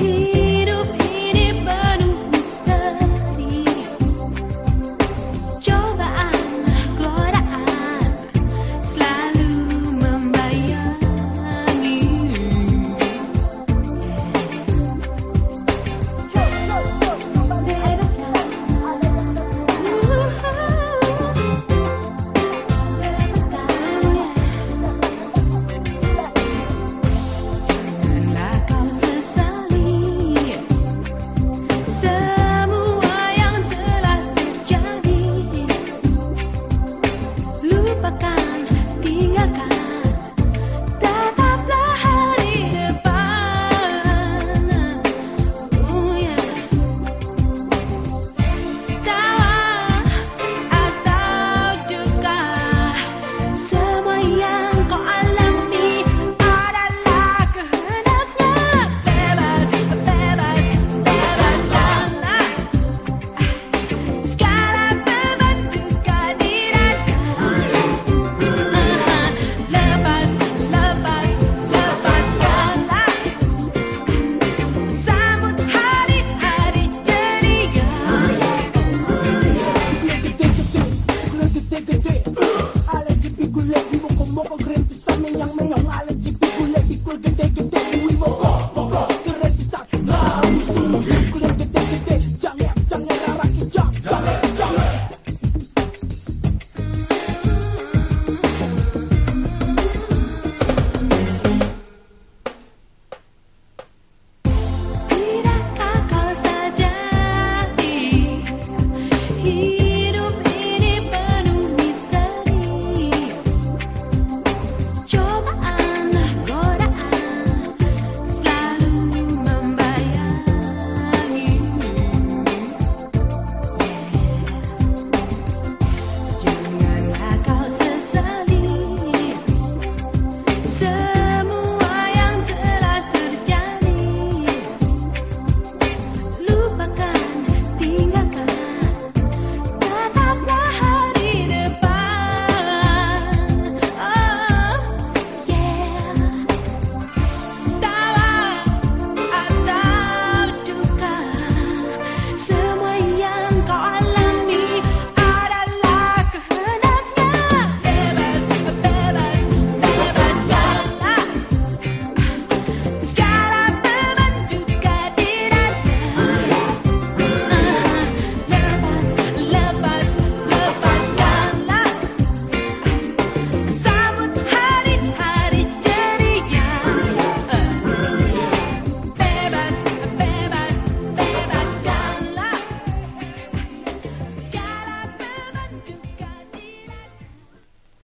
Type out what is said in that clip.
You.